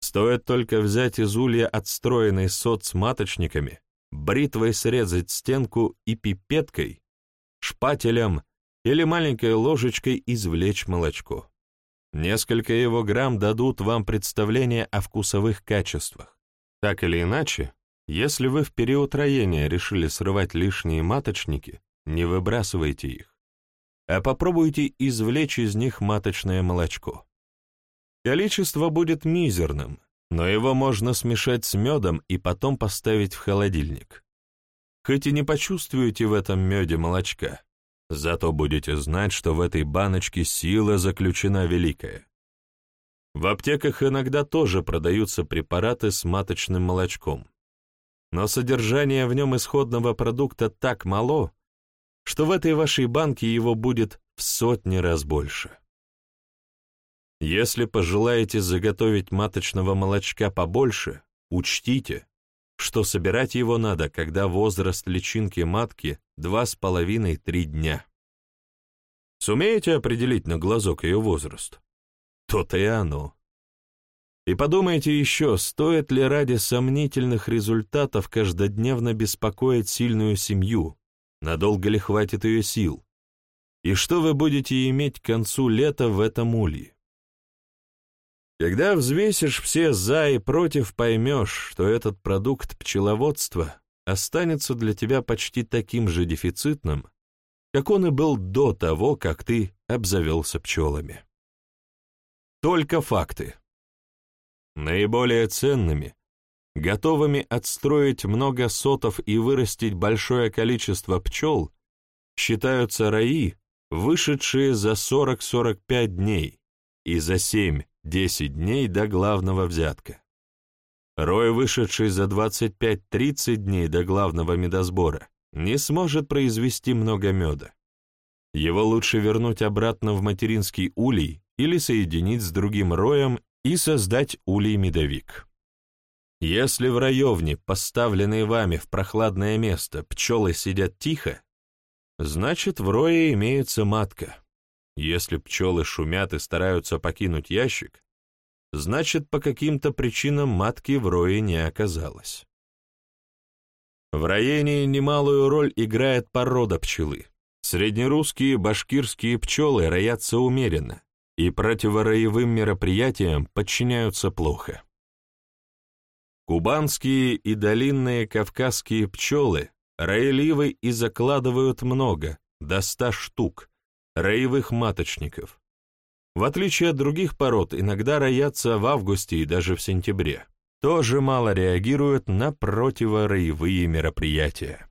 Стоит только взять из улья отстроенный сот с маточниками, бритвой срезать стенку и пипеткой, шпателем или маленькой ложечкой извлечь молочко. Несколько его грамм дадут вам представление о вкусовых качествах. Так или иначе, если вы в период роения решили срывать лишние маточники, не выбрасывайте их, а попробуйте извлечь из них маточное молочко. Количество будет мизерным, но его можно смешать с медом и потом поставить в холодильник. Хоть и не почувствуете в этом меде молочка, зато будете знать, что в этой баночке сила заключена великая. В аптеках иногда тоже продаются препараты с маточным молочком. Но содержание в нем исходного продукта так мало, что в этой вашей банке его будет в сотни раз больше. Если пожелаете заготовить маточного молочка побольше, учтите, что собирать его надо, когда возраст личинки матки 2,5-3 дня. Сумеете определить на глазок ее возраст? То-то и оно. И подумайте еще, стоит ли ради сомнительных результатов каждодневно беспокоить сильную семью, надолго ли хватит ее сил, и что вы будете иметь к концу лета в этом улье. Когда взвесишь все «за» и «против», поймешь, что этот продукт пчеловодства останется для тебя почти таким же дефицитным, как он и был до того, как ты обзавелся пчелами. Только факты. Наиболее ценными, готовыми отстроить много сотов и вырастить большое количество пчел, считаются раи, вышедшие за 40-45 дней и за 7-10 дней до главного взятка. Рой, вышедший за 25-30 дней до главного медосбора, не сможет произвести много меда. Его лучше вернуть обратно в материнский улей или соединить с другим роем и создать улей-медовик. Если в раевне, поставленной вами в прохладное место, пчелы сидят тихо, значит в рое имеется матка. Если пчелы шумят и стараются покинуть ящик, значит по каким-то причинам матки в рое не оказалось. В роении немалую роль играет порода пчелы. Среднерусские башкирские пчелы роятся умеренно, и противороевым мероприятиям подчиняются плохо. Кубанские и долинные кавказские пчелы роеливы и закладывают много, до ста штук, роевых маточников. В отличие от других пород, иногда роятся в августе и даже в сентябре. Тоже мало реагируют на противороевые мероприятия.